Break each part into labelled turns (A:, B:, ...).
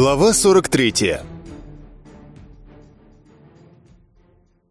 A: Глава 43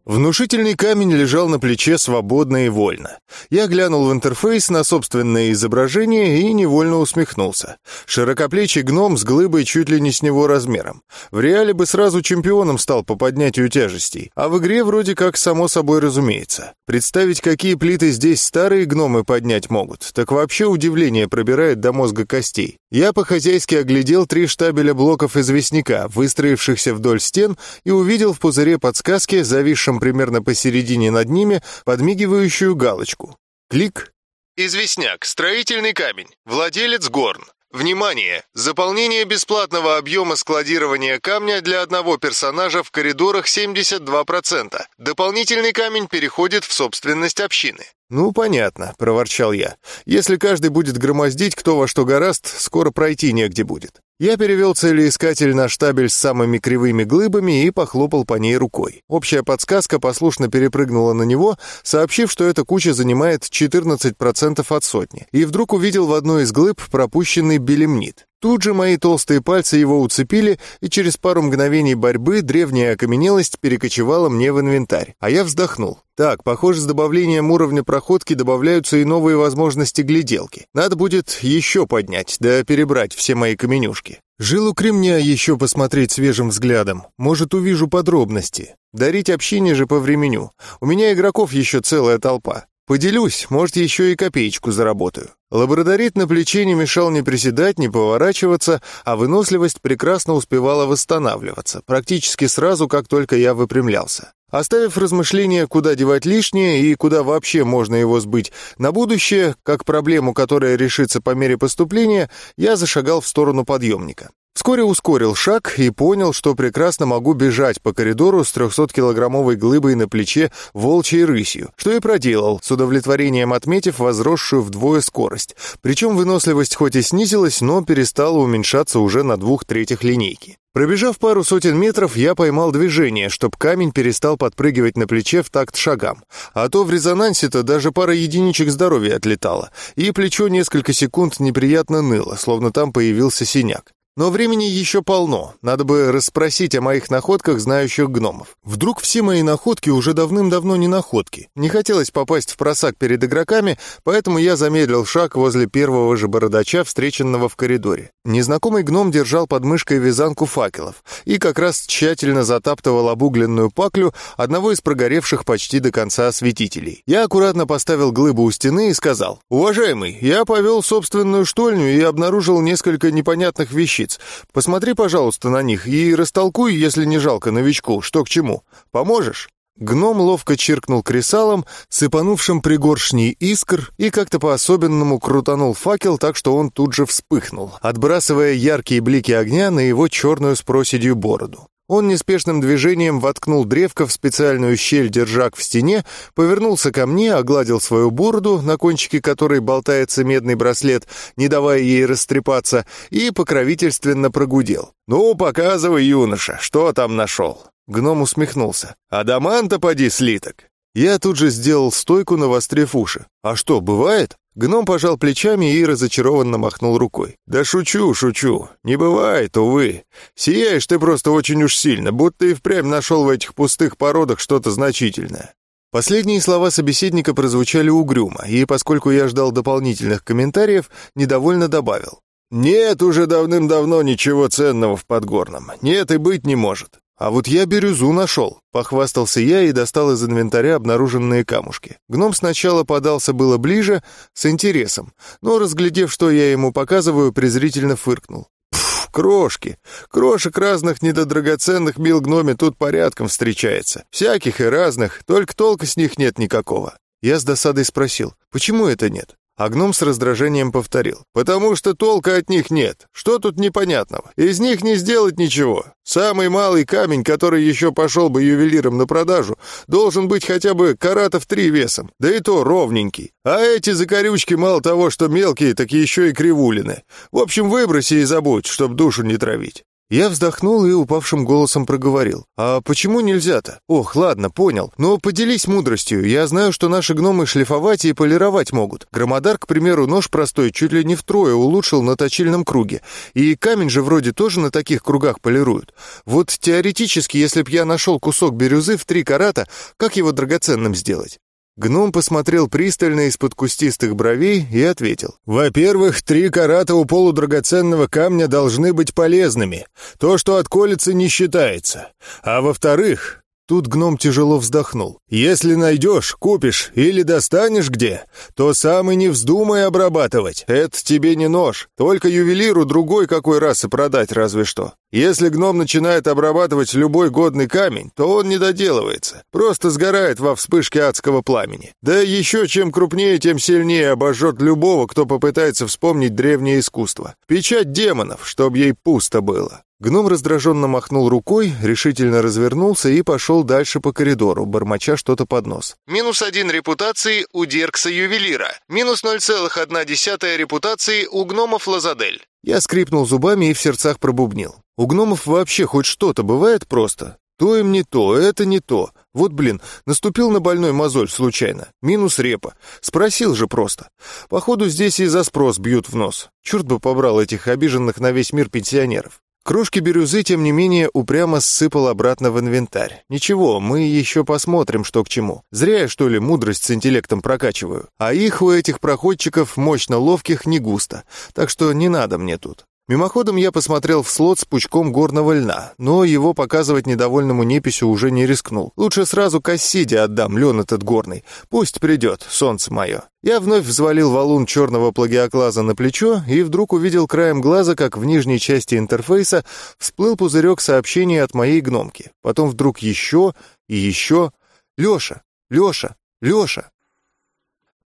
A: Внушительный камень лежал на плече свободно и вольно. Я глянул в интерфейс на собственное изображение и невольно усмехнулся. Широкоплечий гном с глыбой чуть ли не с него размером. В реале бы сразу чемпионом стал по поднятию тяжестей, а в игре вроде как само собой разумеется. Представить, какие плиты здесь старые гномы поднять могут, так вообще удивление пробирает до мозга костей. Я по-хозяйски оглядел три штабеля блоков известняка, выстроившихся вдоль стен, и увидел в пузыре подсказки, зависшем примерно посередине над ними подмигивающую галочку. Клик. Известняк. Строительный камень. Владелец Горн. Внимание! Заполнение бесплатного объема складирования камня для одного персонажа в коридорах 72%. Дополнительный камень переходит в собственность общины. «Ну, понятно», — проворчал я. «Если каждый будет громоздить кто во что гораст, скоро пройти негде будет». Я перевел целеискатель на штабель с самыми кривыми глыбами и похлопал по ней рукой. Общая подсказка послушно перепрыгнула на него, сообщив, что эта куча занимает 14% от сотни, и вдруг увидел в одной из глыб пропущенный белемнит. Тут же мои толстые пальцы его уцепили, и через пару мгновений борьбы древняя окаменелость перекочевала мне в инвентарь, а я вздохнул. Так, похоже, с добавлением уровня проходки добавляются и новые возможности гляделки. Надо будет еще поднять, да перебрать все мои каменюшки. Жилу кремня еще посмотреть свежим взглядом. Может, увижу подробности. Дарить общине же по времени. У меня игроков еще целая толпа. Поделюсь, может, еще и копеечку заработаю. Лабрадорит на плече не мешал ни приседать, ни поворачиваться, а выносливость прекрасно успевала восстанавливаться, практически сразу, как только я выпрямлялся. Оставив размышления, куда девать лишнее и куда вообще можно его сбыть на будущее, как проблему, которая решится по мере поступления, я зашагал в сторону подъемника. Вскоре ускорил шаг и понял, что прекрасно могу бежать по коридору с 300-килограммовой глыбой на плече волчьей рысью, что и проделал, с удовлетворением отметив возросшую вдвое скорость. Причем выносливость хоть и снизилась, но перестала уменьшаться уже на двух третьих линейки. Пробежав пару сотен метров, я поймал движение, чтоб камень перестал подпрыгивать на плече в такт шагам. А то в резонансе-то даже пара единичек здоровья отлетала, и плечо несколько секунд неприятно ныло, словно там появился синяк. Но времени еще полно. Надо бы расспросить о моих находках знающих гномов. Вдруг все мои находки уже давным-давно не находки. Не хотелось попасть в просак перед игроками, поэтому я замедлил шаг возле первого же бородача, встреченного в коридоре. Незнакомый гном держал под мышкой вязанку факелов и как раз тщательно затаптывал обугленную паклю одного из прогоревших почти до конца осветителей. Я аккуратно поставил глыбу у стены и сказал, «Уважаемый, я повел собственную штольню и обнаружил несколько непонятных вещиц страниц. Посмотри, пожалуйста, на них и растолкуй, если не жалко новичку, что к чему. Поможешь?» Гном ловко чиркнул кресалом, сыпанувшим пригоршней искр, и как-то по-особенному крутанул факел так, что он тут же вспыхнул, отбрасывая яркие блики огня на его черную с проседью бороду. Он неспешным движением воткнул древко в специальную щель держак в стене, повернулся ко мне, огладил свою бороду, на кончике которой болтается медный браслет, не давая ей растрепаться, и покровительственно прогудел. «Ну, показывай, юноша, что там нашел?» Гном усмехнулся. «Адаманта поди слиток!» Я тут же сделал стойку, навострив уши. «А что, бывает?» Гном пожал плечами и разочарованно махнул рукой. «Да шучу, шучу. Не бывает, увы. Сияешь ты просто очень уж сильно, будто и впрямь нашел в этих пустых породах что-то значительное». Последние слова собеседника прозвучали угрюмо, и поскольку я ждал дополнительных комментариев, недовольно добавил. «Нет уже давным-давно ничего ценного в Подгорном. Нет и быть не может. «А вот я бирюзу нашел», — похвастался я и достал из инвентаря обнаруженные камушки. Гном сначала подался было ближе, с интересом, но, разглядев, что я ему показываю, презрительно фыркнул. «Пф, крошки! Крошек разных недодрагоценных мил гноме тут порядком встречается. Всяких и разных, только толка с них нет никакого». Я с досадой спросил, почему это нет? А гном с раздражением повторил. «Потому что толка от них нет. Что тут непонятного? Из них не сделать ничего. Самый малый камень, который еще пошел бы ювелиром на продажу, должен быть хотя бы каратов три весом, да и то ровненький. А эти закорючки мало того, что мелкие, так еще и кривулины. В общем, выброси и забудь, чтоб душу не травить». Я вздохнул и упавшим голосом проговорил. «А почему нельзя-то? Ох, ладно, понял. Но поделись мудростью. Я знаю, что наши гномы шлифовать и полировать могут. Громодар, к примеру, нож простой чуть ли не втрое улучшил на точильном круге. И камень же вроде тоже на таких кругах полируют. Вот теоретически, если б я нашел кусок бирюзы в три карата, как его драгоценным сделать? Гном посмотрел пристально из-под кустистых бровей и ответил. «Во-первых, три карата у полудрагоценного камня должны быть полезными. То, что отколется, не считается. А во-вторых, Тут гном тяжело вздохнул. «Если найдешь, купишь или достанешь где, то сам и не вздумай обрабатывать. Это тебе не нож. Только ювелиру другой какой раз и продать разве что. Если гном начинает обрабатывать любой годный камень, то он не доделывается. Просто сгорает во вспышке адского пламени. Да еще чем крупнее, тем сильнее обожжет любого, кто попытается вспомнить древнее искусство. Печать демонов, чтоб ей пусто было. Гном раздраженно махнул рукой, решительно развернулся и пошел дальше по коридору, бормоча что-то под нос. «Минус один репутации у Деркса-ювелира. Минус 0,1 репутации у гномов Лазадель». Я скрипнул зубами и в сердцах пробубнил. «У гномов вообще хоть что-то бывает просто? То им не то, это не то. Вот, блин, наступил на больной мозоль случайно. Минус репа. Спросил же просто. Походу, здесь и за спрос бьют в нос. Черт бы побрал этих обиженных на весь мир пенсионеров. Крошки бирюзы, тем не менее, упрямо ссыпал обратно в инвентарь. Ничего, мы еще посмотрим, что к чему. Зря я, что ли, мудрость с интеллектом прокачиваю. А их у этих проходчиков, мощно ловких, не густо. Так что не надо мне тут. Мимоходом я посмотрел в слот с пучком горного льна, но его показывать недовольному неписю уже не рискнул. Лучше сразу Кассиде отдам лен этот горный. Пусть придет, солнце мое. Я вновь взвалил валун черного плагиоклаза на плечо и вдруг увидел краем глаза, как в нижней части интерфейса всплыл пузырек сообщений от моей гномки. Потом вдруг еще и еще. «Леша! Леша! Леша!»